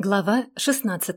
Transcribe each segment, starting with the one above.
Глава 16.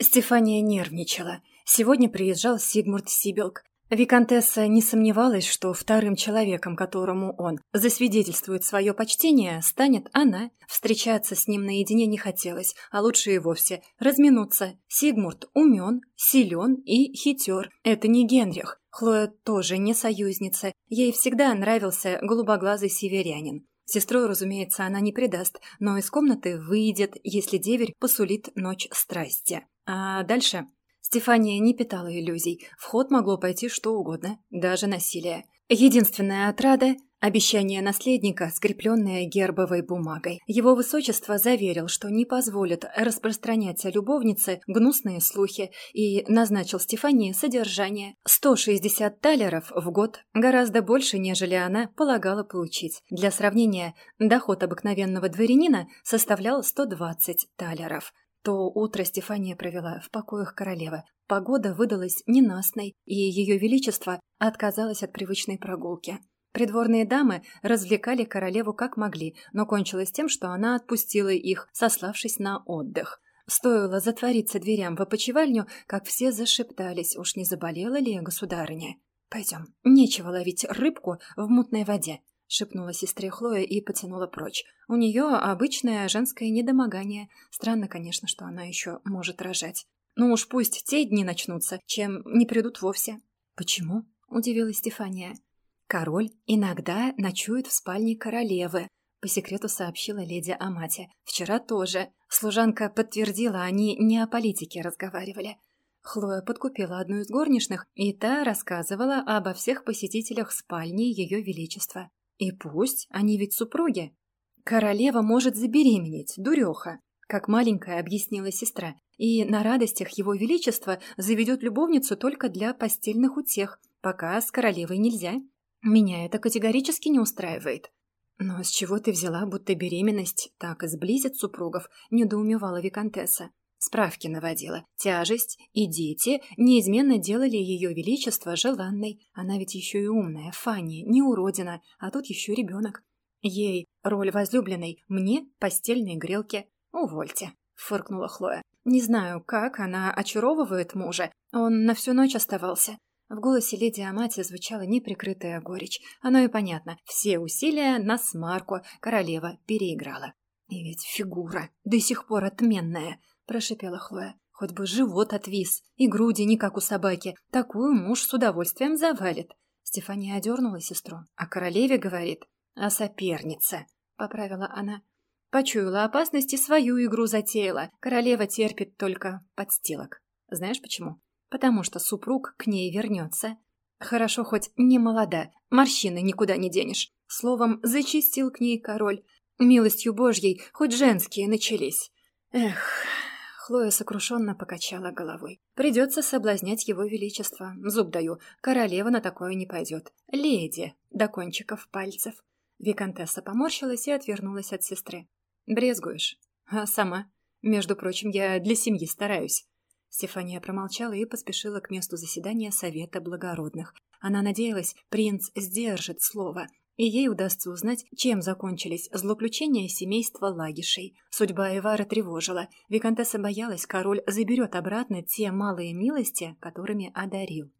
Стефания нервничала. Сегодня приезжал Сигмурт Сибилк. Викантесса не сомневалась, что вторым человеком, которому он засвидетельствует свое почтение, станет она. Встречаться с ним наедине не хотелось, а лучше и вовсе разминуться. Сигмурт умен, силен и хитер. Это не Генрих. Хлоя тоже не союзница. Ей всегда нравился голубоглазый северянин. Сестру, разумеется, она не предаст, но из комнаты выйдет, если деверь посулит ночь страсти. А дальше... Стефания не питала иллюзий. В ход могло пойти что угодно, даже насилие. Единственная отрада Обещание наследника, скрепленное гербовой бумагой. Его высочество заверил, что не позволит распространять любовнице гнусные слухи и назначил Стефании содержание 160 талеров в год, гораздо больше, нежели она полагала получить. Для сравнения, доход обыкновенного дворянина составлял 120 талеров. То утро Стефания провела в покоях королевы. Погода выдалась ненастной, и ее величество отказалось от привычной прогулки. Придворные дамы развлекали королеву как могли, но кончилось тем, что она отпустила их, сославшись на отдых. Стоило затвориться дверям в опочивальню, как все зашептались, уж не заболела ли государыня. «Пойдем, нечего ловить рыбку в мутной воде», — шепнула сестре Хлоя и потянула прочь. У нее обычное женское недомогание. Странно, конечно, что она еще может рожать. Ну уж пусть те дни начнутся, чем не придут вовсе. «Почему?» — удивилась Стефания. «Король иногда ночует в спальне королевы», — по секрету сообщила леди Амати. «Вчера тоже. Служанка подтвердила, они не о политике разговаривали». Хлоя подкупила одну из горничных, и та рассказывала обо всех посетителях спальни Ее Величества. И пусть, они ведь супруги. Королева может забеременеть, дуреха, как маленькая объяснила сестра, и на радостях Его Величества заведет любовницу только для постельных утех, пока с королевой нельзя. Меня это категорически не устраивает. Но с чего ты взяла, будто беременность так и сблизит супругов, недоумевала Викантесса. Справки наводила. Тяжесть и дети неизменно делали ее величество желанной. Она ведь еще и умная, Фанни, не уродина, а тут еще ребенок. Ей роль возлюбленной, мне постельные грелки. Увольте, фыркнула Хлоя. Не знаю, как она очаровывает мужа. Он на всю ночь оставался. В голосе леди Амати звучала неприкрытая горечь. Оно и понятно. Все усилия на смарку королева переиграла. «И ведь фигура до сих пор отменная», — прошипела Хлоя. «Хоть бы живот отвис, и груди не как у собаки. Такую муж с удовольствием завалит». Стефания одернула сестру. «А королеве говорит, а соперница», — поправила она. Почуяла опасность и свою игру затеяла. Королева терпит только подстилок. Знаешь почему? Потому что супруг к ней вернется. Хорошо, хоть не молода, морщины никуда не денешь. Словом, зачистил к ней король. Милостью Божьей хоть женские начались. Эх, Хлоя сокрушенно покачала головой. Придется соблазнять его величество. Зуб даю, королева на такое не пойдет. Леди, до кончиков пальцев. Викантесса поморщилась и отвернулась от сестры. «Брезгуешь?» «А сама? Между прочим, я для семьи стараюсь». Стефания промолчала и поспешила к месту заседания Совета Благородных. Она надеялась, принц сдержит слово, и ей удастся узнать, чем закончились злоключения семейства Лагишей. Судьба Эвара тревожила. Викантесса боялась, король заберет обратно те малые милости, которыми одарил.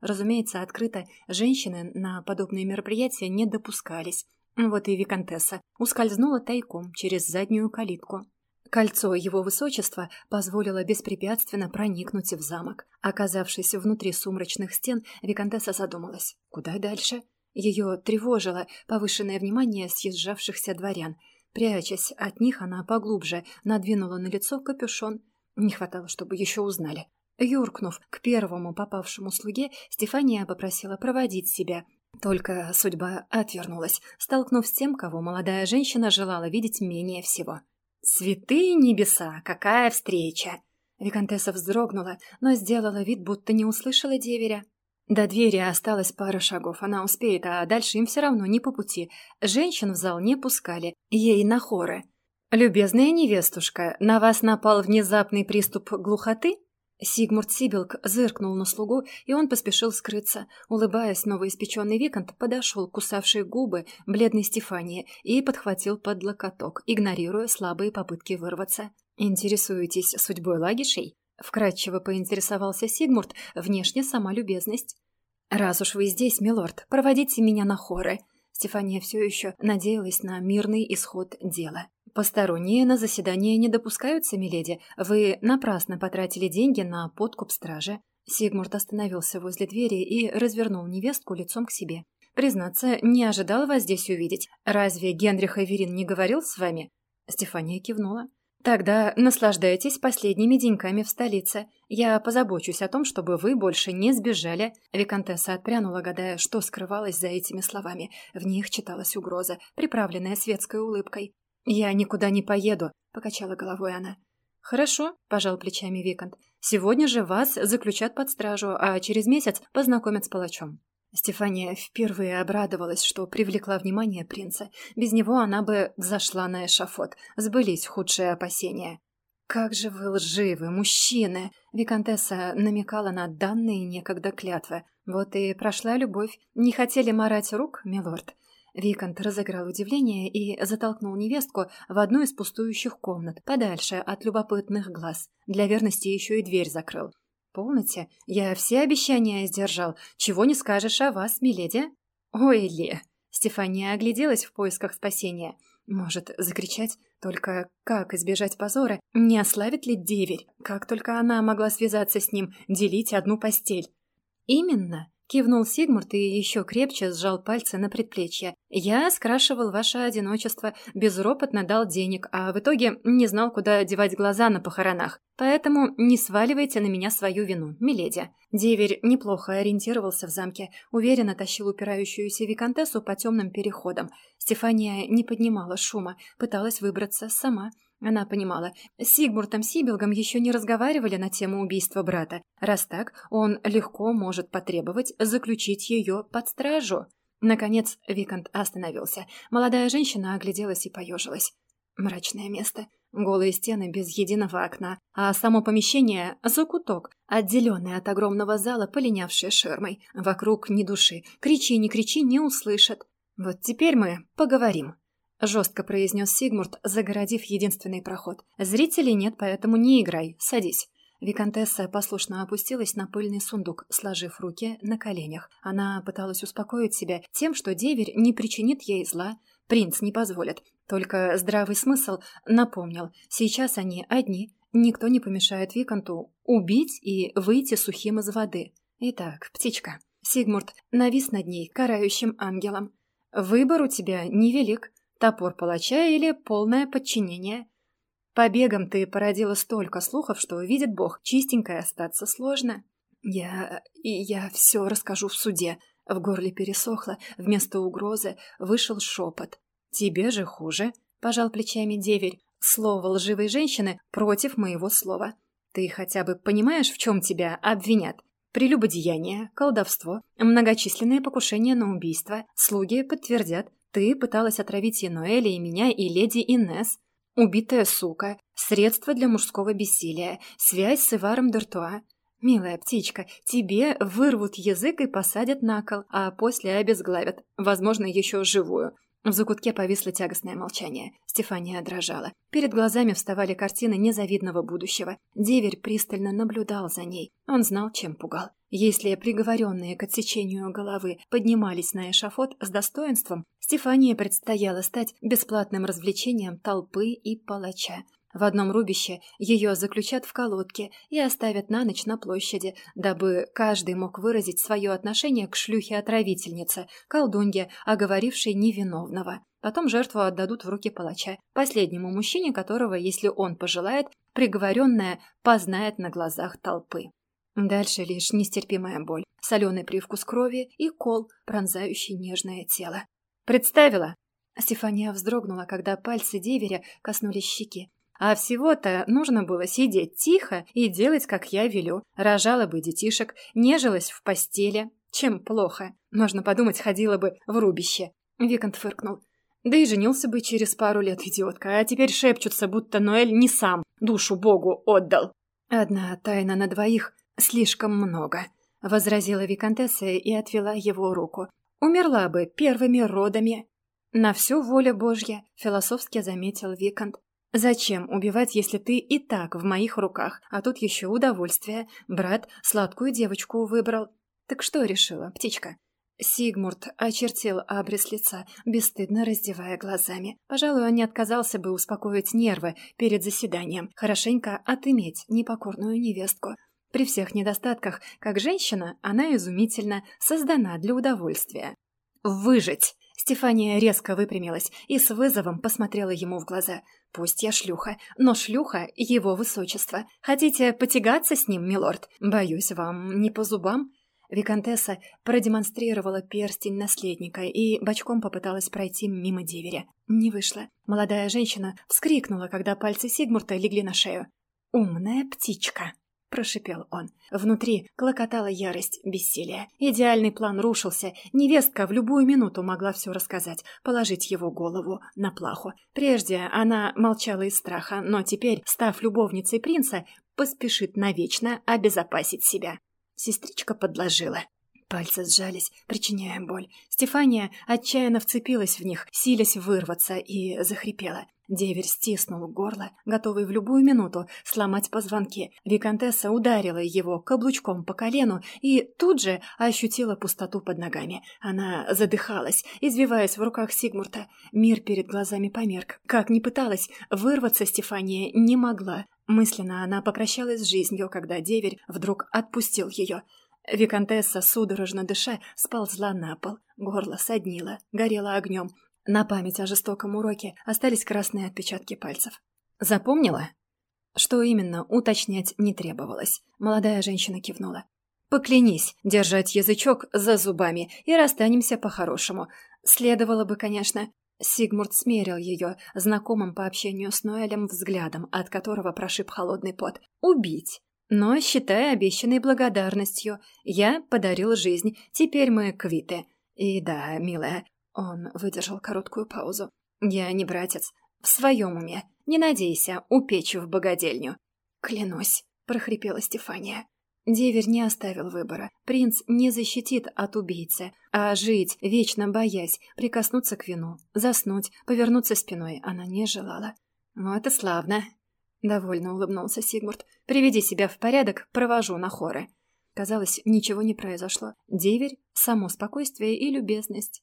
Разумеется, открыто женщины на подобные мероприятия не допускались. Вот и Викантесса ускользнула тайком через заднюю калитку. Кольцо его высочества позволило беспрепятственно проникнуть в замок. Оказавшись внутри сумрачных стен, Викантесса задумалась. Куда дальше? Ее тревожило повышенное внимание съезжавшихся дворян. Прячась от них, она поглубже надвинула на лицо капюшон. Не хватало, чтобы еще узнали. Юркнув к первому попавшему слуге, Стефания попросила проводить себя. Только судьба отвернулась, столкнув с тем, кого молодая женщина желала видеть менее всего. «Святые небеса! Какая встреча!» Викантесса вздрогнула, но сделала вид, будто не услышала деверя. До двери осталось пара шагов, она успеет, а дальше им все равно не по пути. Женщин в зал не пускали, ей на хоры. «Любезная невестушка, на вас напал внезапный приступ глухоты?» Сигмурт Сибилк зыркнул на слугу, и он поспешил скрыться. Улыбаясь, новоиспеченный Викант подошел к кусавшей губы бледной Стефании и подхватил под локоток, игнорируя слабые попытки вырваться. «Интересуетесь судьбой Лагишей?» — вкратчиво поинтересовался Сигмурт, внешне сама любезность. «Раз уж вы здесь, милорд, проводите меня на хоры». Стефания все еще надеялась на мирный исход дела. «Посторонние на заседание не допускаются, миледи. Вы напрасно потратили деньги на подкуп стражи». Сигмурт остановился возле двери и развернул невестку лицом к себе. «Признаться, не ожидал вас здесь увидеть. Разве Генрих Эверин не говорил с вами?» Стефания кивнула. «Тогда наслаждайтесь последними деньками в столице. Я позабочусь о том, чтобы вы больше не сбежали». Викантесса отпрянула, гадая, что скрывалось за этими словами. В них читалась угроза, приправленная светской улыбкой. «Я никуда не поеду», — покачала головой она. «Хорошо», — пожал плечами Викант. «Сегодня же вас заключат под стражу, а через месяц познакомят с палачом». Стефания впервые обрадовалась, что привлекла внимание принца. Без него она бы взошла на эшафот. Сбылись худшие опасения. «Как же вы лживы, мужчины!» Викантесса намекала на данные некогда клятвы. Вот и прошла любовь. Не хотели марать рук, милорд? Викант разыграл удивление и затолкнул невестку в одну из пустующих комнат, подальше от любопытных глаз. Для верности еще и дверь закрыл. «Полноте, я все обещания сдержал. Чего не скажешь о вас, миледи?» «Ой, Ли!» Стефания огляделась в поисках спасения. Может, закричать? Только как избежать позора? Не ославит ли деверь? Как только она могла связаться с ним, делить одну постель? «Именно!» Кивнул Сигмурт и еще крепче сжал пальцы на предплечье. «Я скрашивал ваше одиночество, безропотно дал денег, а в итоге не знал, куда девать глаза на похоронах. Поэтому не сваливайте на меня свою вину, миледи». Деверь неплохо ориентировался в замке, уверенно тащил упирающуюся виконтессу по темным переходам. Стефания не поднимала шума, пыталась выбраться сама – она понимала, с Сигмуртом Сибилгом еще не разговаривали на тему убийства брата. Раз так, он легко может потребовать заключить ее под стражу. Наконец Викант остановился. Молодая женщина огляделась и поежилась. Мрачное место. Голые стены без единого окна, а само помещение — закуток, отделенный от огромного зала, полинявший ширмой. Вокруг ни души. Кричи, не кричи, не услышат. Вот теперь мы поговорим. — жестко произнес Сигмурт, загородив единственный проход. «Зрителей нет, поэтому не играй. Садись». Викантесса послушно опустилась на пыльный сундук, сложив руки на коленях. Она пыталась успокоить себя тем, что деверь не причинит ей зла, принц не позволит. Только здравый смысл напомнил, сейчас они одни, никто не помешает Виканту убить и выйти сухим из воды. Итак, птичка. Сигмурт навис над ней карающим ангелом. «Выбор у тебя невелик. Топор палача или полное подчинение. Побегом ты породила столько слухов, что увидит Бог, чистенькой остаться сложно. Я... я все расскажу в суде. В горле пересохло, вместо угрозы вышел шепот. «Тебе же хуже», — пожал плечами деверь. «Слово лживой женщины против моего слова. Ты хотя бы понимаешь, в чем тебя обвинят?» Прелюбодеяние, колдовство, многочисленные покушения на убийство. Слуги подтвердят, ты пыталась отравить Януэля и меня, и леди Инес. Убитая сука, средство для мужского бессилия, связь с Иваром Д'Артуа. Милая птичка, тебе вырвут язык и посадят на кол, а после обезглавят, возможно, еще живую. В закутке повисло тягостное молчание. Стефания дрожала. Перед глазами вставали картины незавидного будущего. Деверь пристально наблюдал за ней. Он знал, чем пугал. Если приговоренные к отсечению головы поднимались на эшафот с достоинством, Стефании предстояло стать бесплатным развлечением толпы и палача. В одном рубище ее заключат в колодке и оставят на ночь на площади, дабы каждый мог выразить свое отношение к шлюхе-отравительнице, колдунье, оговорившей невиновного. Потом жертву отдадут в руки палача, последнему мужчине которого, если он пожелает, приговоренная познает на глазах толпы. Дальше лишь нестерпимая боль, соленый привкус крови и кол, пронзающий нежное тело. «Представила?» Стефания вздрогнула, когда пальцы деверя коснулись щеки. А всего-то нужно было сидеть тихо и делать, как я велю. Рожала бы детишек, нежилась в постели. Чем плохо? Можно подумать, ходила бы в рубище. Викант фыркнул. Да и женился бы через пару лет, идиотка. А теперь шепчутся, будто Ноэль не сам душу Богу отдал. Одна тайна на двоих слишком много, возразила Викантесса и отвела его руку. Умерла бы первыми родами. На всю волю Божья, философски заметил Викант. Зачем убивать, если ты и так в моих руках, а тут еще удовольствие. Брат сладкую девочку выбрал. Так что решила, птичка? Сигмурт очертил абрис лица, бесстыдно раздевая глазами. Пожалуй, он не отказался бы успокоить нервы перед заседанием, хорошенько отыметь непокорную невестку. При всех недостатках, как женщина, она изумительно создана для удовольствия. «Выжить!» Стефания резко выпрямилась и с вызовом посмотрела ему в глаза. «Пусть я шлюха, но шлюха — его высочество. Хотите потягаться с ним, милорд? Боюсь, вам не по зубам?» Викантесса продемонстрировала перстень наследника и бочком попыталась пройти мимо деверя. Не вышло. Молодая женщина вскрикнула, когда пальцы Сигмурта легли на шею. «Умная птичка!» — прошипел он. Внутри клокотала ярость бессилия. Идеальный план рушился. Невестка в любую минуту могла все рассказать, положить его голову на плаху. Прежде она молчала из страха, но теперь, став любовницей принца, поспешит навечно обезопасить себя. Сестричка подложила. Пальцы сжались, причиняя боль. Стефания отчаянно вцепилась в них, силясь вырваться, и захрипела. Деверь стиснул горло, готовый в любую минуту сломать позвонки. Викантесса ударила его каблучком по колену и тут же ощутила пустоту под ногами. Она задыхалась, извиваясь в руках Сигмурта. Мир перед глазами померк. Как ни пыталась, вырваться Стефания не могла. Мысленно она попрощалась с жизнью, когда деверь вдруг отпустил ее. Викантесса, судорожно дыша, сползла на пол. Горло соднило, горело огнем. На память о жестоком уроке остались красные отпечатки пальцев. «Запомнила?» Что именно, уточнять не требовалось. Молодая женщина кивнула. «Поклянись держать язычок за зубами и расстанемся по-хорошему. Следовало бы, конечно, Сигмурт смерил ее знакомым по общению с Ноэлем взглядом, от которого прошиб холодный пот. «Убить!» Но, считая обещанной благодарностью, я подарил жизнь, теперь мы квиты. И да, милая, он выдержал короткую паузу. Я не братец, в своем уме. Не надейся, упечу в богадельню. Клянусь, прохрипела Стефания. Деверь не оставил выбора. Принц не защитит от убийцы, а жить, вечно боясь, прикоснуться к вину, заснуть, повернуться спиной она не желала. «Вот и славно!» — довольно улыбнулся Сигмурт. «Приведи себя в порядок, провожу на хоры». Казалось, ничего не произошло. Деверь — само спокойствие и любезность.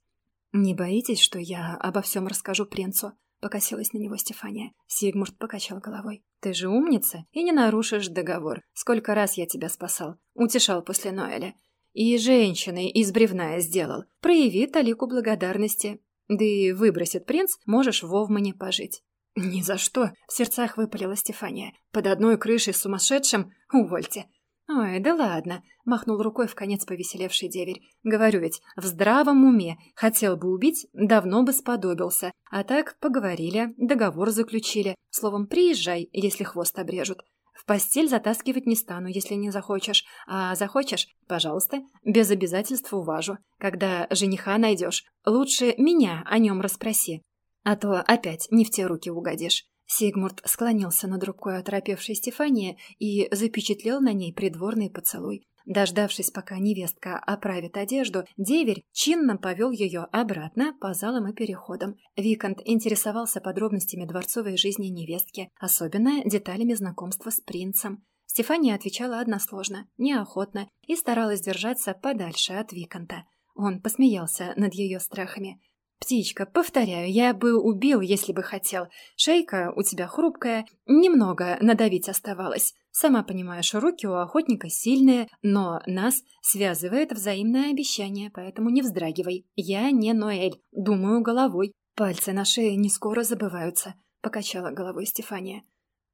«Не боитесь, что я обо всем расскажу принцу?» — покосилась на него Стефания. Сигмурт покачал головой. «Ты же умница и не нарушишь договор. Сколько раз я тебя спасал, утешал после Ноэля. И женщиной из бревна сделал. Прояви талику благодарности. Да и выбросит принц, можешь в Овмане пожить». «Ни за что!» — в сердцах выпалила Стефания. «Под одной крышей с сумасшедшим? Увольте!» «Ой, да ладно», — махнул рукой в конец повеселевший деверь. «Говорю ведь, в здравом уме. Хотел бы убить, давно бы сподобился. А так поговорили, договор заключили. Словом, приезжай, если хвост обрежут. В постель затаскивать не стану, если не захочешь. А захочешь, пожалуйста, без обязательств уважу. Когда жениха найдешь, лучше меня о нем расспроси. А то опять не в те руки угодишь». Сигмурт склонился над рукой оторопевшей Стефании и запечатлел на ней придворный поцелуй. Дождавшись, пока невестка оправит одежду, деверь чинно повел ее обратно по залам и переходам. Викант интересовался подробностями дворцовой жизни невестки, особенно деталями знакомства с принцем. Стефания отвечала односложно, неохотно и старалась держаться подальше от Виканта. Он посмеялся над ее страхами. «Птичка, повторяю, я бы убил, если бы хотел. Шейка у тебя хрупкая, немного надавить оставалось. Сама понимаешь, руки у охотника сильные, но нас связывает взаимное обещание, поэтому не вздрагивай. Я не Ноэль, думаю головой. Пальцы на шее не скоро забываются», — покачала головой Стефания.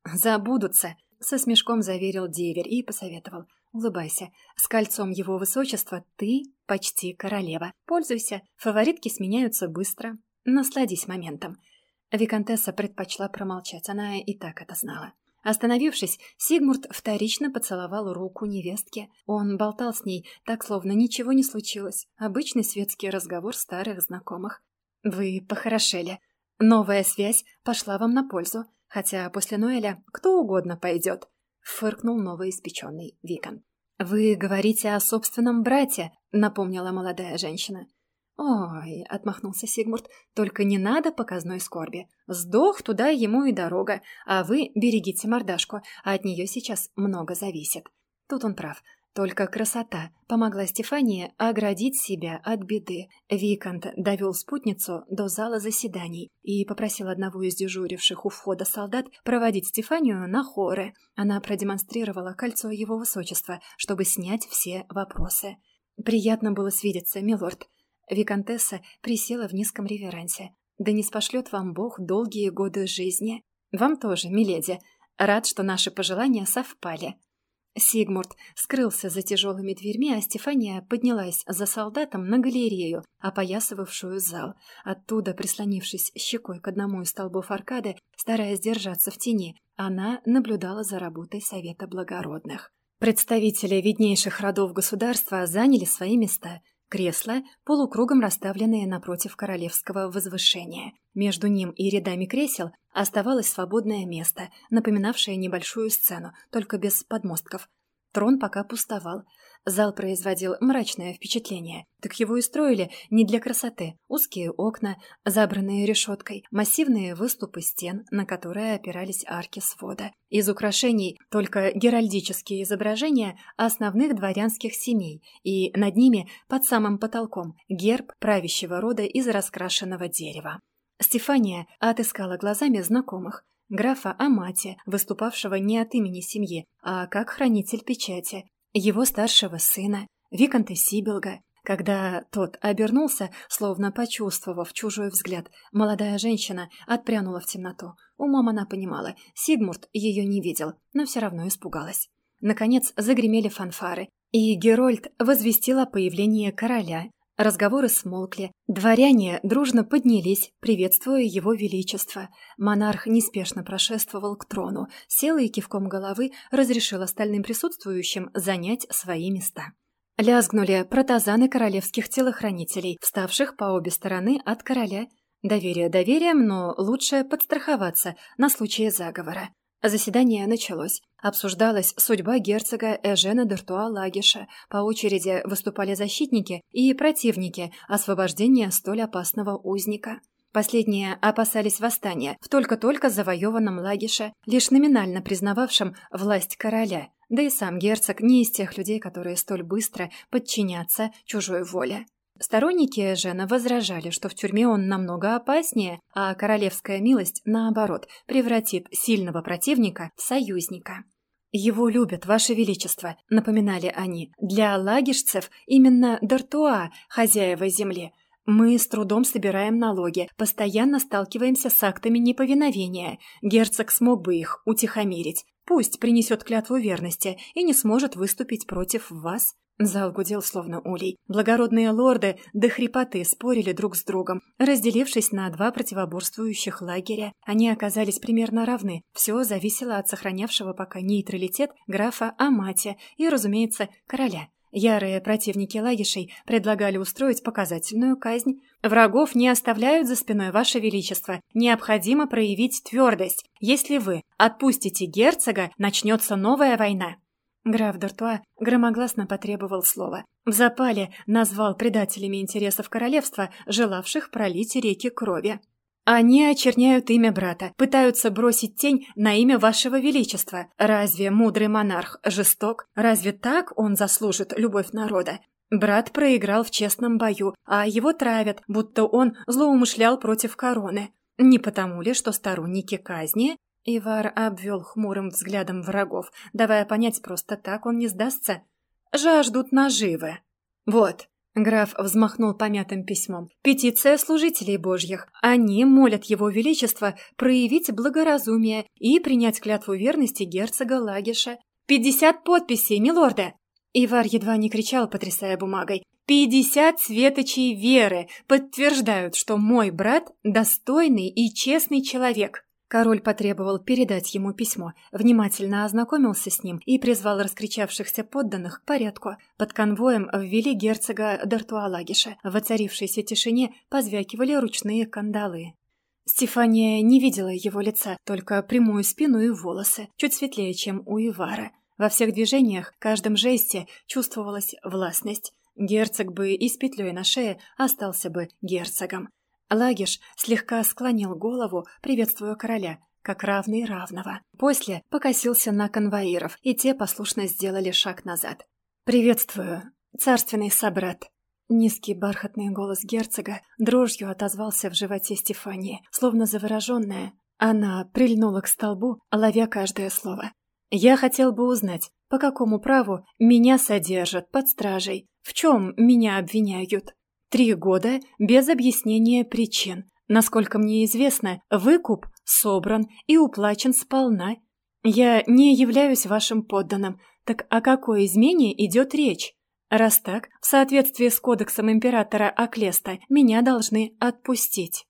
«Забудутся», — со смешком заверил деверь и посоветовал. Улыбайся. С кольцом его высочества ты почти королева. Пользуйся. Фаворитки сменяются быстро. Насладись моментом. Викантесса предпочла промолчать. Она и так это знала. Остановившись, Сигмурт вторично поцеловал руку невестки. Он болтал с ней, так словно ничего не случилось. Обычный светский разговор старых знакомых. «Вы похорошели. Новая связь пошла вам на пользу, хотя после Ноэля кто угодно пойдет. — фыркнул новоиспеченный Викон. «Вы говорите о собственном брате», — напомнила молодая женщина. «Ой», — отмахнулся Сигмурт, — «только не надо показной скорби. Сдох туда ему и дорога, а вы берегите мордашку, а от нее сейчас много зависит». Тут он прав. Только красота помогла Стефании оградить себя от беды. Викант довел спутницу до зала заседаний и попросил одного из дежуривших у входа солдат проводить Стефанию на хоры. Она продемонстрировала кольцо его высочества, чтобы снять все вопросы. «Приятно было свидеться, милорд». Викантесса присела в низком реверансе. «Да не спошлет вам Бог долгие годы жизни. Вам тоже, миледи. Рад, что наши пожелания совпали». Сигмурт скрылся за тяжелыми дверьми, а Стефания поднялась за солдатом на галерею, опоясывавшую зал. Оттуда, прислонившись щекой к одному из столбов аркады, стараясь держаться в тени, она наблюдала за работой Совета Благородных. Представители виднейших родов государства заняли свои места – Кресла, полукругом расставленные напротив королевского возвышения. Между ним и рядами кресел оставалось свободное место, напоминавшее небольшую сцену, только без подмостков. Трон пока пустовал. Зал производил мрачное впечатление. Так его и строили не для красоты. Узкие окна, забранные решеткой, массивные выступы стен, на которые опирались арки свода. Из украшений только геральдические изображения основных дворянских семей, и над ними, под самым потолком, герб правящего рода из раскрашенного дерева. Стефания отыскала глазами знакомых. Графа Амати, выступавшего не от имени семьи, а как хранитель печати, его старшего сына, Виконта Сибилга. Когда тот обернулся, словно почувствовав чужой взгляд, молодая женщина отпрянула в темноту. Умом она понимала, Сигмурт ее не видел, но все равно испугалась. Наконец загремели фанфары, и Герольд возвестил о появлении короля, Разговоры смолкли. Дворяне дружно поднялись, приветствуя его величество. Монарх неспешно прошествовал к трону, сел и кивком головы разрешил остальным присутствующим занять свои места. Лязгнули протазаны королевских телохранителей, вставших по обе стороны от короля. Доверие доверием, но лучше подстраховаться на случай заговора. Заседание началось. Обсуждалась судьба герцога Эжена Д'Артуа Лагиша. По очереди выступали защитники и противники освобождения столь опасного узника. Последние опасались восстания в только-только завоеванном Лагише, лишь номинально признававшем власть короля. Да и сам герцог не из тех людей, которые столь быстро подчинятся чужой воле. Сторонники Жена возражали, что в тюрьме он намного опаснее, а королевская милость, наоборот, превратит сильного противника в союзника. «Его любят, Ваше Величество», — напоминали они. «Для лагишцев именно Д'Артуа — хозяева земли. Мы с трудом собираем налоги, постоянно сталкиваемся с актами неповиновения. Герцог смог бы их утихомирить. Пусть принесет клятву верности и не сможет выступить против вас. Зал гудел словно улей. Благородные лорды до хрипоты спорили друг с другом. Разделившись на два противоборствующих лагеря, они оказались примерно равны. Все зависело от сохранявшего пока нейтралитет графа Амати и, разумеется, короля. Ярые противники лагишей предлагали устроить показательную казнь. «Врагов не оставляют за спиной, Ваше Величество. Необходимо проявить твердость. Если вы отпустите герцога, начнется новая война». Граф Д'Артуа громогласно потребовал слова. В запале назвал предателями интересов королевства, желавших пролить реки крови. «Они очерняют имя брата, пытаются бросить тень на имя вашего величества. Разве мудрый монарх жесток? Разве так он заслужит любовь народа? Брат проиграл в честном бою, а его травят, будто он злоумышлял против короны. Не потому ли, что сторонники казни Ивар обвел хмурым взглядом врагов, давая понять, просто так он не сдастся. «Жаждут наживы». «Вот», — граф взмахнул помятым письмом, «петиция служителей божьих. Они молят его величество проявить благоразумие и принять клятву верности герцога Лагиша. Пятьдесят подписей, милорда!» Ивар едва не кричал, потрясая бумагой. «Пятьдесят светочей веры подтверждают, что мой брат – достойный и честный человек». Король потребовал передать ему письмо, внимательно ознакомился с ним и призвал раскричавшихся подданных к порядку. Под конвоем ввели герцога Д'Артуалагиша. В воцарившейся тишине позвякивали ручные кандалы. Стефания не видела его лица, только прямую спину и волосы, чуть светлее, чем у Ивара. Во всех движениях, каждом жесте чувствовалась властность. Герцог бы и с петлей на шее остался бы герцогом. Лагиш слегка склонил голову, приветствуя короля, как равный равного. После покосился на конвоиров, и те послушно сделали шаг назад. «Приветствую, царственный собрат!» Низкий бархатный голос герцога дрожью отозвался в животе Стефании, словно завороженная. Она прильнула к столбу, ловя каждое слово. «Я хотел бы узнать, по какому праву меня содержат под стражей, в чем меня обвиняют?» Три года без объяснения причин. Насколько мне известно, выкуп собран и уплачен сполна. Я не являюсь вашим подданным. Так о какой измене идет речь? Раз так, в соответствии с кодексом императора Аклеста, меня должны отпустить.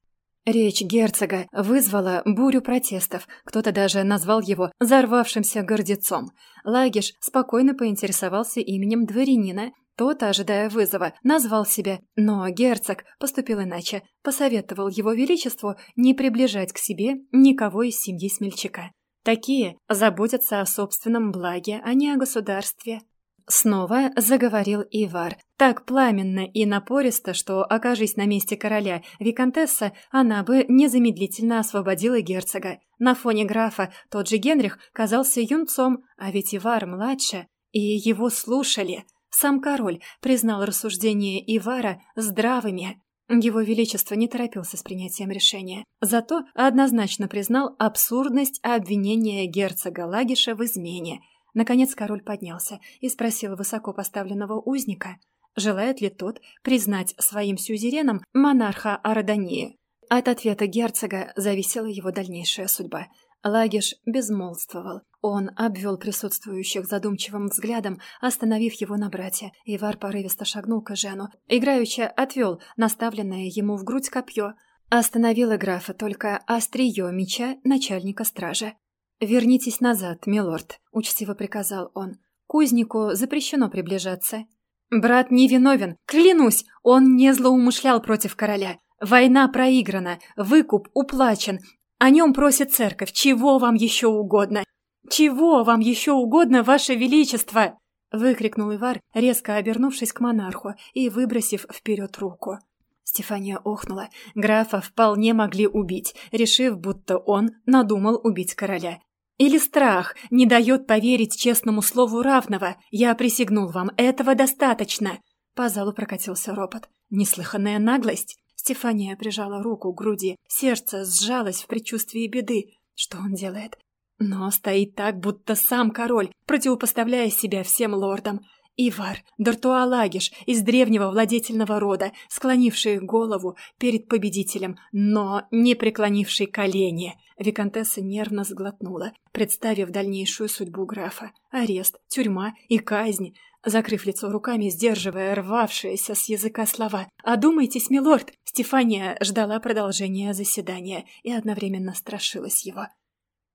Речь герцога вызвала бурю протестов, кто-то даже назвал его «зарвавшимся гордецом». Лагиш спокойно поинтересовался именем дворянина тот, ожидая вызова, назвал себя, но герцог поступил иначе, посоветовал его величеству не приближать к себе никого из семьи смельчака. Такие заботятся о собственном благе, а не о государстве. Снова заговорил Ивар, так пламенно и напористо, что, окажись на месте короля Викантесса, она бы незамедлительно освободила герцога. На фоне графа тот же Генрих казался юнцом, а ведь Ивар младше, и его слушали. Сам король признал рассуждения Ивара здравыми. Его Величество не торопился с принятием решения. Зато однозначно признал абсурдность обвинения герцога Лагиша в измене. Наконец король поднялся и спросил высоко поставленного узника, желает ли тот признать своим сюзереном монарха Арадонии. От ответа герцога зависела его дальнейшая судьба. Лагиш безмолвствовал. Он обвел присутствующих задумчивым взглядом, остановив его на брате. Ивар порывисто шагнул к Жену. Играючи отвел наставленное ему в грудь копье. Остановила графа только острие меча начальника стражи. «Вернитесь назад, милорд», — учтиво приказал он. «Кузнику запрещено приближаться». «Брат не виновен, клянусь, он не злоумышлял против короля. Война проиграна, выкуп уплачен, о нем просит церковь. Чего вам еще угодно? Чего вам еще угодно, ваше величество?» Выкрикнул Ивар, резко обернувшись к монарху и выбросив вперед руку. Стефания охнула. Графа вполне могли убить, решив, будто он надумал убить короля. Или страх не дает поверить честному слову равного. Я присягнул вам, этого достаточно. По залу прокатился ропот. Неслыханная наглость. Стефания прижала руку к груди, сердце сжалось в предчувствии беды. Что он делает? Но стоит так, будто сам король, противопоставляя себя всем лордам. Ивар, Дартуалагиш из древнего владетельного рода, склонивший голову перед победителем, но не преклонивший колени. Викантесса нервно сглотнула, представив дальнейшую судьбу графа. Арест, тюрьма и казнь закрыв лицо руками, сдерживая рвавшиеся с языка слова. «Одумайтесь, милорд!» Стефания ждала продолжения заседания и одновременно страшилась его.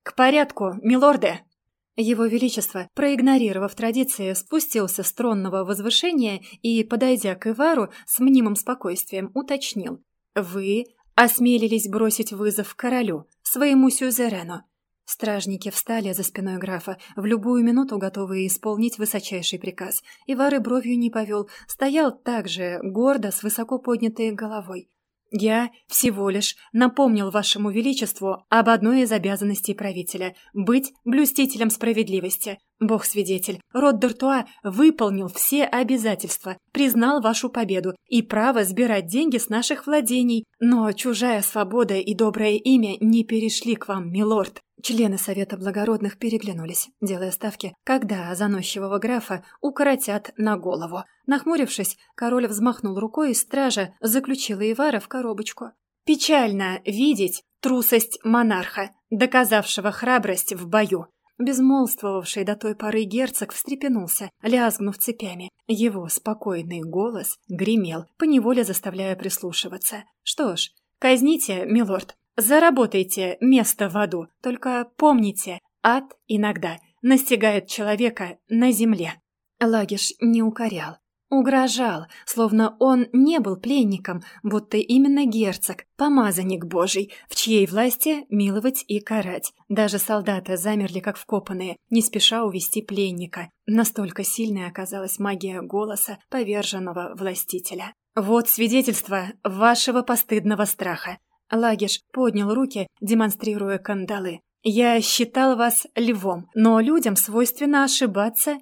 «К порядку, милорды!» Его Величество, проигнорировав традиции, спустился с тронного возвышения и, подойдя к Ивару, с мнимым спокойствием уточнил. «Вы осмелились бросить вызов королю, своему сюзерену. Стражники встали за спиной графа, в любую минуту готовые исполнить высочайший приказ. Ивары бровью не повел, стоял также гордо, с высоко поднятой головой. «Я всего лишь напомнил вашему величеству об одной из обязанностей правителя – быть блюстителем справедливости. Бог-свидетель, род Д'Артуа выполнил все обязательства, признал вашу победу и право сбирать деньги с наших владений. Но чужая свобода и доброе имя не перешли к вам, милорд. Члены Совета Благородных переглянулись, делая ставки, когда заносчивого графа укоротят на голову. Нахмурившись, король взмахнул рукой, и стража заключила Ивара в коробочку. «Печально видеть трусость монарха, доказавшего храбрость в бою». Безмолвствовавший до той поры герцог встрепенулся, лязгнув цепями. Его спокойный голос гремел, поневоле заставляя прислушиваться. «Что ж, казните, милорд, Заработайте место в аду, только помните, ад иногда настигает человека на земле. Лагиш не укорял. Угрожал, словно он не был пленником, будто именно герцог, помазанник божий, в чьей власти миловать и карать. Даже солдаты замерли как вкопанные, не спеша увести пленника. Настолько сильной оказалась магия голоса поверженного властителя. «Вот свидетельство вашего постыдного страха». Лагиш поднял руки, демонстрируя кандалы. «Я считал вас львом, но людям свойственно ошибаться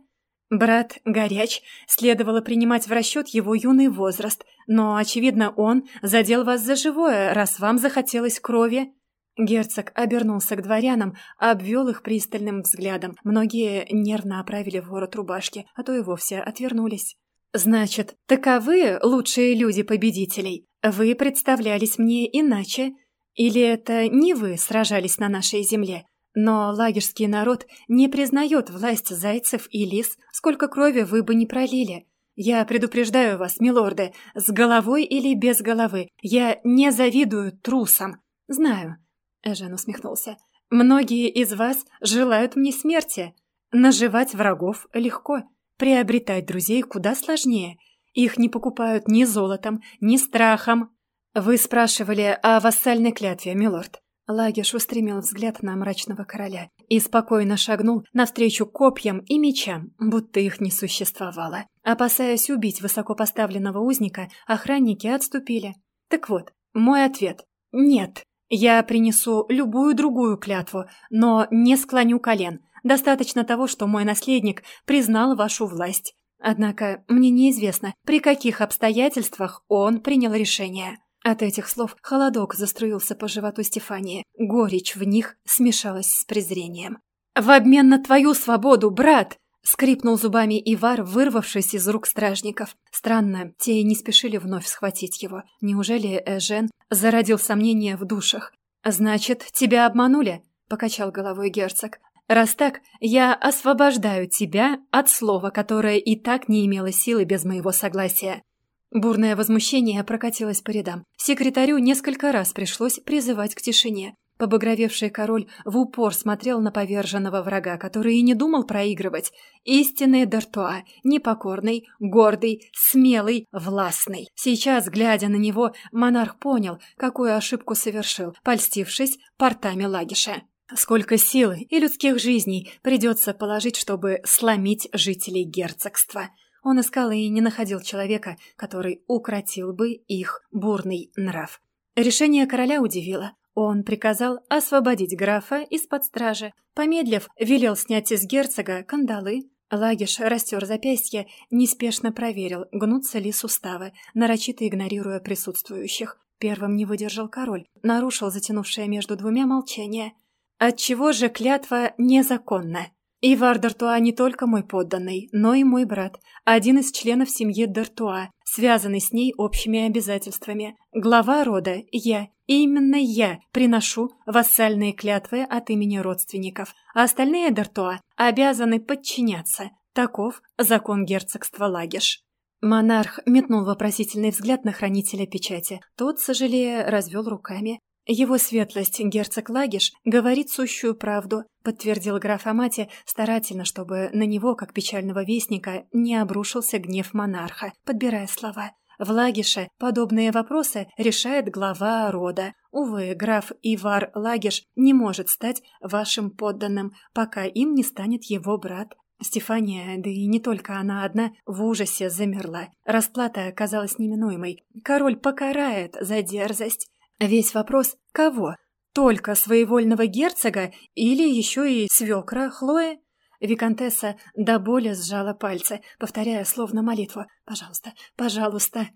Брат горяч, следовало принимать в расчет его юный возраст, но, очевидно, он задел вас за живое, раз вам захотелось крови. Герцог обернулся к дворянам, обвел их пристальным взглядом. Многие нервно оправили ворот рубашки, а то и вовсе отвернулись. «Значит, таковы лучшие люди победителей? Вы представлялись мне иначе? Или это не вы сражались на нашей земле?» Но лагерский народ не признает власть зайцев и лис, сколько крови вы бы не пролили. Я предупреждаю вас, милорды, с головой или без головы, я не завидую трусам. Знаю, Эжен усмехнулся. Многие из вас желают мне смерти. Наживать врагов легко, приобретать друзей куда сложнее. Их не покупают ни золотом, ни страхом. Вы спрашивали о вассальной клятве, милорд. Лагиш устремил взгляд на мрачного короля и спокойно шагнул навстречу копьям и мечам, будто их не существовало. Опасаясь убить высокопоставленного узника, охранники отступили. Так вот, мой ответ — нет. Я принесу любую другую клятву, но не склоню колен. Достаточно того, что мой наследник признал вашу власть. Однако мне неизвестно, при каких обстоятельствах он принял решение. От этих слов холодок заструился по животу Стефании. Горечь в них смешалась с презрением. «В обмен на твою свободу, брат!» — скрипнул зубами Ивар, вырвавшись из рук стражников. Странно, те не спешили вновь схватить его. Неужели Эжен зародил сомнения в душах? «Значит, тебя обманули?» — покачал головой герцог. «Раз так, я освобождаю тебя от слова, которое и так не имело силы без моего согласия. Бурное возмущение прокатилось по рядам. Секретарю несколько раз пришлось призывать к тишине. Побагровевший король в упор смотрел на поверженного врага, который и не думал проигрывать. Истинный Д'Артуа, непокорный, гордый, смелый, властный. Сейчас, глядя на него, монарх понял, какую ошибку совершил, польстившись портами Лагиша. Сколько силы и людских жизней придется положить, чтобы сломить жителей герцогства. Он искал и не находил человека, который укротил бы их бурный нрав. Решение короля удивило. Он приказал освободить графа из-под стражи. Помедлив, велел снять из герцога кандалы. Лагиш растер запястье, неспешно проверил, гнутся ли суставы, нарочито игнорируя присутствующих. Первым не выдержал король, нарушил затянувшее между двумя молчание. «Отчего же клятва незаконна?» Ивар Д'Артуа не только мой подданный, но и мой брат, один из членов семьи Д'Артуа, связанный с ней общими обязательствами. Глава рода – я. И именно я приношу вассальные клятвы от имени родственников, а остальные Д'Артуа обязаны подчиняться. Таков закон герцогства Лагиш. Монарх метнул вопросительный взгляд на хранителя печати. Тот, сожалея, развел руками. «Его светлость, герцог Лагиш, говорит сущую правду», подтвердил граф Амати старательно, чтобы на него, как печального вестника, не обрушился гнев монарха, подбирая слова. В Лагише подобные вопросы решает глава рода. Увы, граф Ивар Лагиш не может стать вашим подданным, пока им не станет его брат. Стефания, да и не только она одна, в ужасе замерла. Расплата оказалась неминуемой. Король покарает за дерзость. Весь вопрос – кого? Только своевольного герцога или еще и свекра Хлои? Викантесса до боли сжала пальцы, повторяя словно молитву «Пожалуйста, пожалуйста».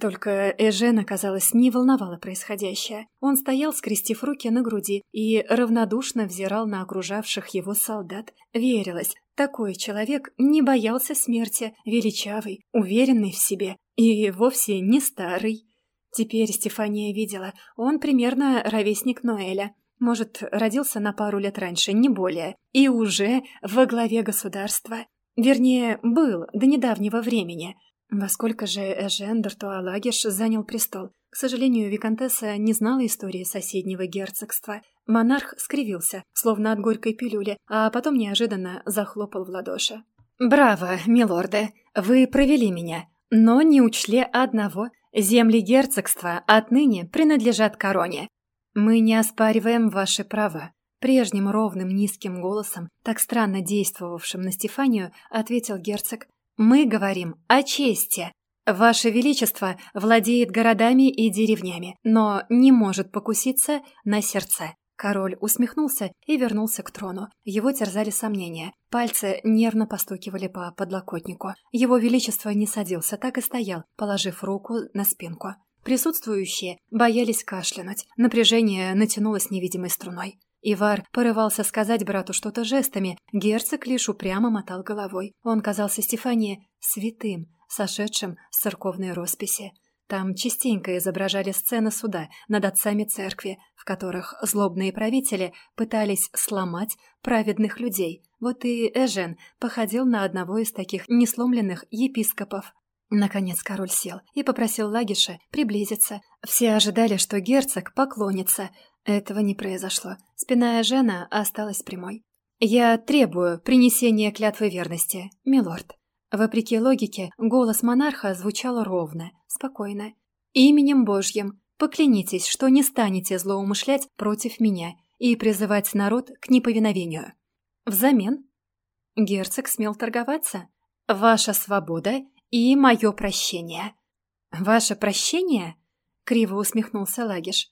Только Эжена, казалось, не волновало происходящее. Он стоял, скрестив руки на груди, и равнодушно взирал на окружавших его солдат. Верилось, такой человек не боялся смерти, величавый, уверенный в себе и вовсе не старый. Теперь Стефания видела, он примерно ровесник Ноэля. Может, родился на пару лет раньше, не более. И уже во главе государства. Вернее, был до недавнего времени. Во сколько же Эжен Д'Артуалагиш занял престол? К сожалению, Викантесса не знала истории соседнего герцогства. Монарх скривился, словно от горькой пилюли, а потом неожиданно захлопал в ладоши. «Браво, милорды! Вы провели меня. но не учли одного. Земли герцогства отныне принадлежат короне. Мы не оспариваем ваши права. Прежним ровным низким голосом, так странно действовавшим на Стефанию, ответил герцог. «Мы говорим о чести. Ваше Величество владеет городами и деревнями, но не может покуситься на сердце. Король усмехнулся и вернулся к трону. Его терзали сомнения. Пальцы нервно постукивали по подлокотнику. Его Величество не садился, так и стоял, положив руку на спинку. Присутствующие боялись кашлянуть. Напряжение натянулось невидимой струной. Ивар порывался сказать брату что-то жестами. Герцог лишь упрямо мотал головой. Он казался Стефании святым, сошедшим с церковной росписи. Там частенько изображали сцены суда над отцами церкви, в которых злобные правители пытались сломать праведных людей. Вот и Эжен походил на одного из таких несломленных епископов. Наконец король сел и попросил Лагиша приблизиться. Все ожидали, что герцог поклонится. Этого не произошло. Спина Эжена осталась прямой. «Я требую принесения клятвы верности, милорд», Вопреки логике, голос монарха звучал ровно, спокойно. «Именем Божьим поклянитесь, что не станете злоумышлять против меня и призывать народ к неповиновению. Взамен герцог смел торговаться. Ваша свобода и мое прощение». «Ваше прощение?» — криво усмехнулся Лагиш.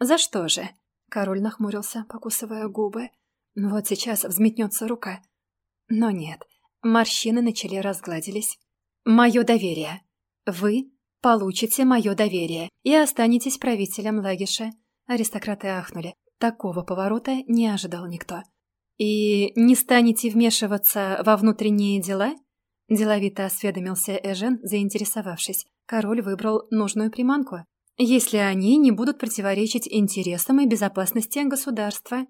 «За что же?» — король нахмурился, покусывая губы. «Вот сейчас взметнется рука». Но нет, Морщины на челе разгладились. «Мое доверие. Вы получите мое доверие и останетесь правителем Лагиша». Аристократы ахнули. Такого поворота не ожидал никто. «И не станете вмешиваться во внутренние дела?» Деловито осведомился Эжен, заинтересовавшись. Король выбрал нужную приманку. «Если они не будут противоречить интересам и безопасности государства».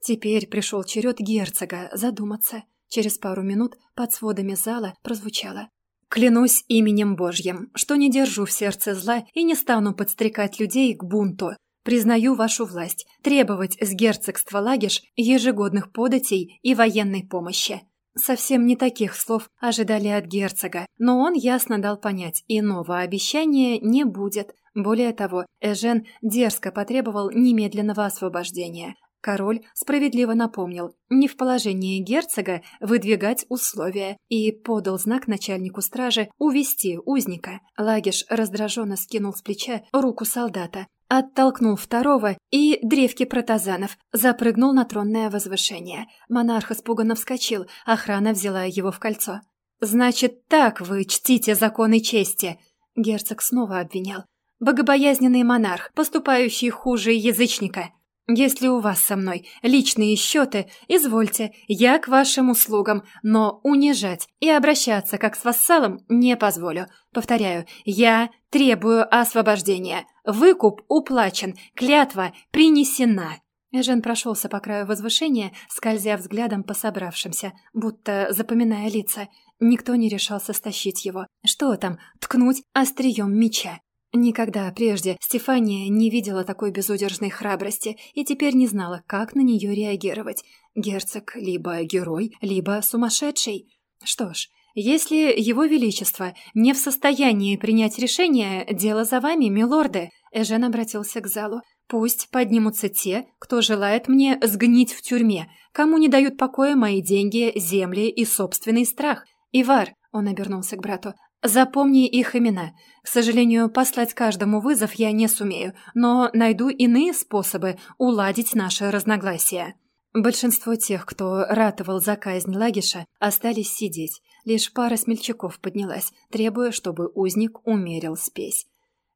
Теперь пришел черед герцога задуматься – Через пару минут под сводами зала прозвучало. «Клянусь именем Божьим, что не держу в сердце зла и не стану подстрекать людей к бунту. Признаю вашу власть, требовать с герцогства Лагиш ежегодных податей и военной помощи». Совсем не таких слов ожидали от герцога, но он ясно дал понять, иного обещания не будет. Более того, Эжен дерзко потребовал немедленного освобождения. Король справедливо напомнил, не в положении герцога выдвигать условия, и подал знак начальнику стражи увести узника. Лагиш раздраженно скинул с плеча руку солдата, оттолкнул второго и древки протазанов, запрыгнул на тронное возвышение. Монарх испуганно вскочил, охрана взяла его в кольцо. «Значит, так вы чтите законы чести!» Герцог снова обвинял. «Богобоязненный монарх, поступающий хуже язычника!» Если у вас со мной личные счеты, извольте, я к вашим услугам, но унижать и обращаться как с вассалом не позволю. Повторяю, я требую освобождения. Выкуп уплачен, клятва принесена». Эжен прошелся по краю возвышения, скользя взглядом по собравшимся, будто запоминая лица. Никто не решался стащить его. Что там, ткнуть острием меча? Никогда прежде Стефания не видела такой безудержной храбрости и теперь не знала, как на нее реагировать. Герцог либо герой, либо сумасшедший. Что ж, если его величество не в состоянии принять решение, дело за вами, милорды. Эжен обратился к залу. Пусть поднимутся те, кто желает мне сгнить в тюрьме, кому не дают покоя мои деньги, земли и собственный страх. Ивар, он обернулся к брату, Запомни их имена. К сожалению, послать каждому вызов я не сумею, но найду иные способы уладить наши разногласия. Большинство тех, кто ратовал за казнь Лагиша, остались сидеть. Лишь пара смельчаков поднялась, требуя, чтобы узник умерил спесь.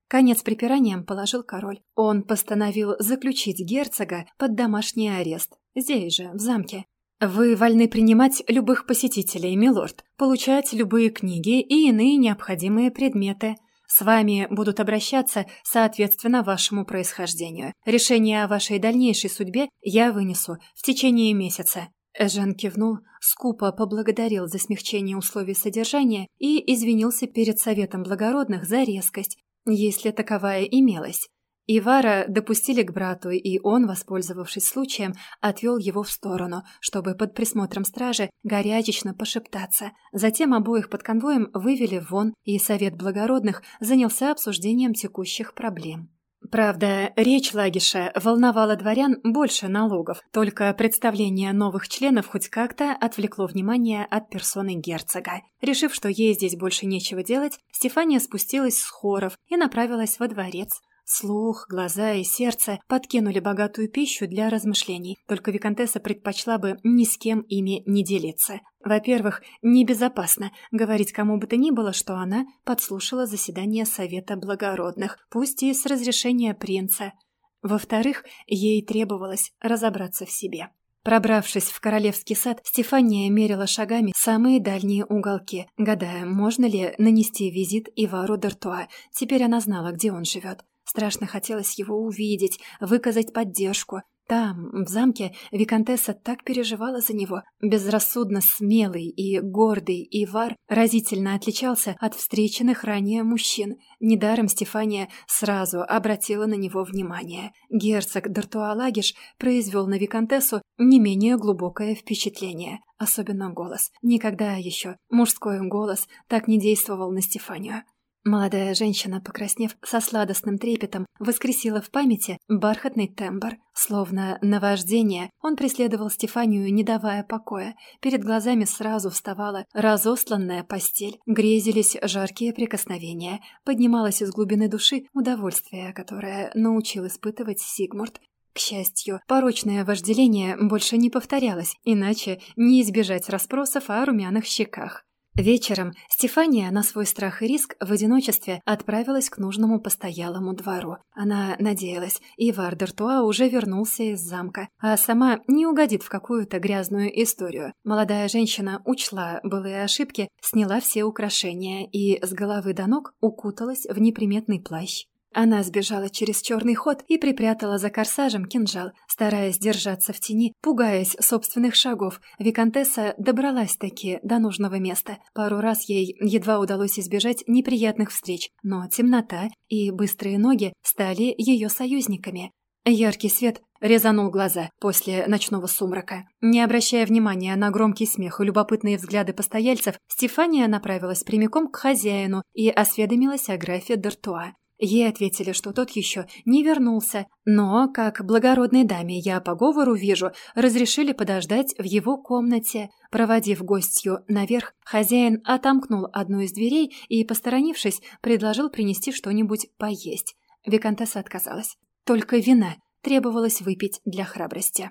Конец припираниям положил король. Он постановил заключить герцога под домашний арест. Здесь же, в замке. «Вы вольны принимать любых посетителей, милорд, получать любые книги и иные необходимые предметы. С вами будут обращаться соответственно вашему происхождению. Решение о вашей дальнейшей судьбе я вынесу в течение месяца». Эжен кивнул, скупо поблагодарил за смягчение условий содержания и извинился перед Советом Благородных за резкость, если таковая имелась. Ивара допустили к брату, и он, воспользовавшись случаем, отвел его в сторону, чтобы под присмотром стражи горячечно пошептаться. Затем обоих под конвоем вывели вон, и Совет Благородных занялся обсуждением текущих проблем. Правда, речь Лагиша волновала дворян больше налогов, только представление новых членов хоть как-то отвлекло внимание от персоны герцога. Решив, что ей здесь больше нечего делать, Стефания спустилась с хоров и направилась во дворец. Слух, глаза и сердце подкинули богатую пищу для размышлений, только Викантесса предпочла бы ни с кем ими не делиться. Во-первых, небезопасно говорить кому бы то ни было, что она подслушала заседание Совета Благородных, пусть и с разрешения принца. Во-вторых, ей требовалось разобраться в себе. Пробравшись в королевский сад, Стефания мерила шагами самые дальние уголки, гадая, можно ли нанести визит Ивару Д'Артуа. Теперь она знала, где он живет. Страшно хотелось его увидеть, выказать поддержку. Там, в замке, Викантесса так переживала за него. Безрассудно смелый и гордый Ивар разительно отличался от встреченных ранее мужчин. Недаром Стефания сразу обратила на него внимание. Герцог Д'Артуалагиш произвел на Викантессу не менее глубокое впечатление. Особенно голос. Никогда еще мужской голос так не действовал на Стефанию. Молодая женщина, покраснев со сладостным трепетом, воскресила в памяти бархатный тембр. Словно наваждение, он преследовал Стефанию, не давая покоя. Перед глазами сразу вставала разосланная постель, грезились жаркие прикосновения, поднималось из глубины души удовольствие, которое научил испытывать Сигмурт. К счастью, порочное вожделение больше не повторялось, иначе не избежать расспросов о румяных щеках. Вечером Стефания на свой страх и риск в одиночестве отправилась к нужному постоялому двору. Она надеялась, Ивар Д'Артуа уже вернулся из замка, а сама не угодит в какую-то грязную историю. Молодая женщина учла былые ошибки, сняла все украшения и с головы до ног укуталась в неприметный плащ. Она сбежала через черный ход и припрятала за корсажем кинжал, стараясь держаться в тени, пугаясь собственных шагов. Викантесса добралась-таки до нужного места. Пару раз ей едва удалось избежать неприятных встреч, но темнота и быстрые ноги стали ее союзниками. Яркий свет резанул глаза после ночного сумрака. Не обращая внимания на громкий смех и любопытные взгляды постояльцев, Стефания направилась прямиком к хозяину и осведомилась о графе Д'Артуа. Ей ответили, что тот еще не вернулся, но, как благородной даме я по говору вижу, разрешили подождать в его комнате. Проводив гостью наверх, хозяин отомкнул одну из дверей и, посторонившись, предложил принести что-нибудь поесть. Викантесса отказалась. Только вина требовалось выпить для храбрости.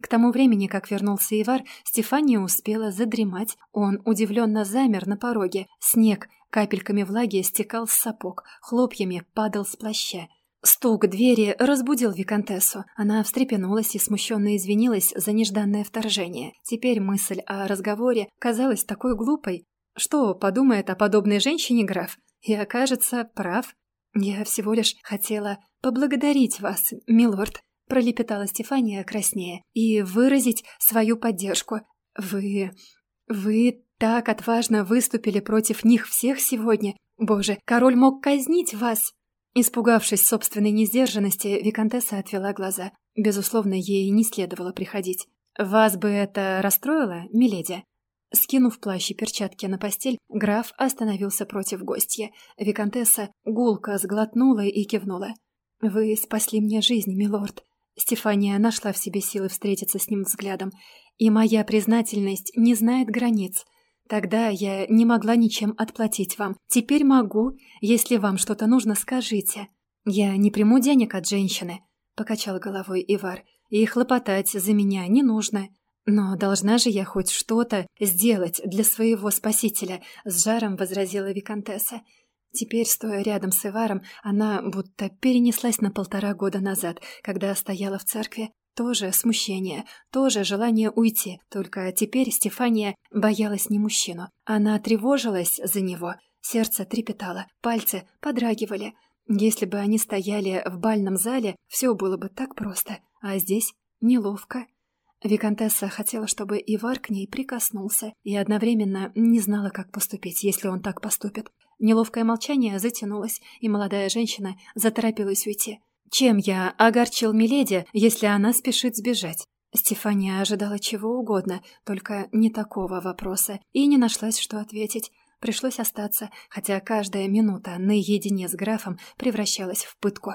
К тому времени, как вернулся Ивар, Стефания успела задремать. Он удивленно замер на пороге. Снег капельками влаги стекал с сапог, хлопьями падал с плаща. Стук двери разбудил Викантессу. Она встрепенулась и смущенно извинилась за нежданное вторжение. Теперь мысль о разговоре казалась такой глупой. Что подумает о подобной женщине граф? И окажется прав. «Я всего лишь хотела поблагодарить вас, милорд», пролепетала Стефания краснее, и выразить свою поддержку. «Вы... вы так отважно выступили против них всех сегодня. Боже, король мог казнить вас!» Испугавшись собственной несдержанности, Викантесса отвела глаза. Безусловно, ей не следовало приходить. «Вас бы это расстроило, миледи?» Скинув плащ и перчатки на постель, граф остановился против гостья. Викантесса гулко сглотнула и кивнула. «Вы спасли мне жизнь, милорд. Стефания нашла в себе силы встретиться с ним взглядом. «И моя признательность не знает границ. Тогда я не могла ничем отплатить вам. Теперь могу. Если вам что-то нужно, скажите. Я не приму денег от женщины», — покачал головой Ивар. «И хлопотать за меня не нужно. Но должна же я хоть что-то сделать для своего спасителя», — с жаром возразила Викантесса. Теперь, стоя рядом с Иваром, она будто перенеслась на полтора года назад, когда стояла в церкви. Тоже смущение, тоже желание уйти, только теперь Стефания боялась не мужчину. Она тревожилась за него, сердце трепетало, пальцы подрагивали. Если бы они стояли в бальном зале, все было бы так просто, а здесь неловко. Викантесса хотела, чтобы Ивар к ней прикоснулся, и одновременно не знала, как поступить, если он так поступит. Неловкое молчание затянулось, и молодая женщина заторопилась уйти. Чем я огорчил Миледи, если она спешит сбежать? Стефания ожидала чего угодно, только не такого вопроса, и не нашлась, что ответить. Пришлось остаться, хотя каждая минута наедине с графом превращалась в пытку.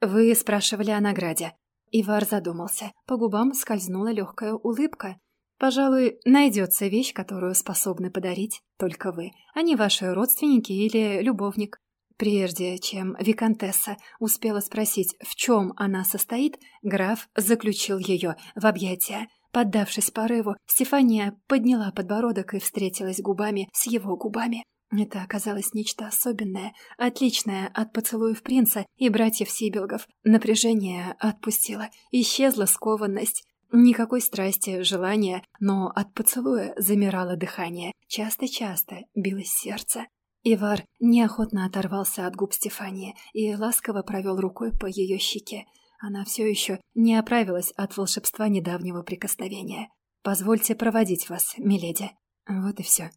«Вы спрашивали о награде». Ивар задумался. По губам скользнула легкая улыбка. «Пожалуй, найдется вещь, которую способны подарить только вы, а не ваши родственники или любовник. Прежде чем Викантесса успела спросить, в чем она состоит, граф заключил ее в объятия. Поддавшись порыву, Стефания подняла подбородок и встретилась губами с его губами. Это оказалось нечто особенное, отличное от поцелуев принца и братьев Сибилгов. Напряжение отпустило, исчезла скованность. Никакой страсти, желания, но от поцелуя замирало дыхание. Часто-часто билось сердце. Ивар неохотно оторвался от губ Стефании и ласково провел рукой по ее щеке. Она все еще не оправилась от волшебства недавнего прикосновения. «Позвольте проводить вас, миледи». Вот и все.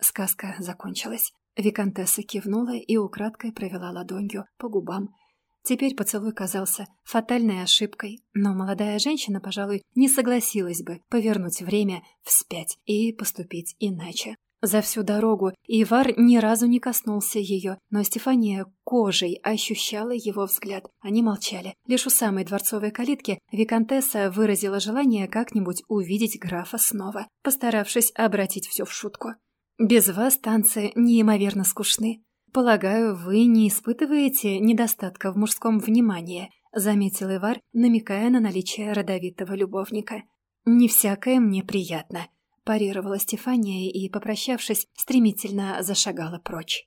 Сказка закончилась. Викантесса кивнула и украдкой провела ладонью по губам. Теперь поцелуй казался фатальной ошибкой, но молодая женщина, пожалуй, не согласилась бы повернуть время вспять и поступить иначе. За всю дорогу Ивар ни разу не коснулся ее, но Стефания кожей ощущала его взгляд. Они молчали. Лишь у самой дворцовой калитки Викантесса выразила желание как-нибудь увидеть графа снова, постаравшись обратить все в шутку. «Без вас танцы неимоверно скучны. Полагаю, вы не испытываете недостатка в мужском внимании», заметил Ивар, намекая на наличие родовитого любовника. «Не всякое мне приятно», парировала Стефания и, попрощавшись, стремительно зашагала прочь.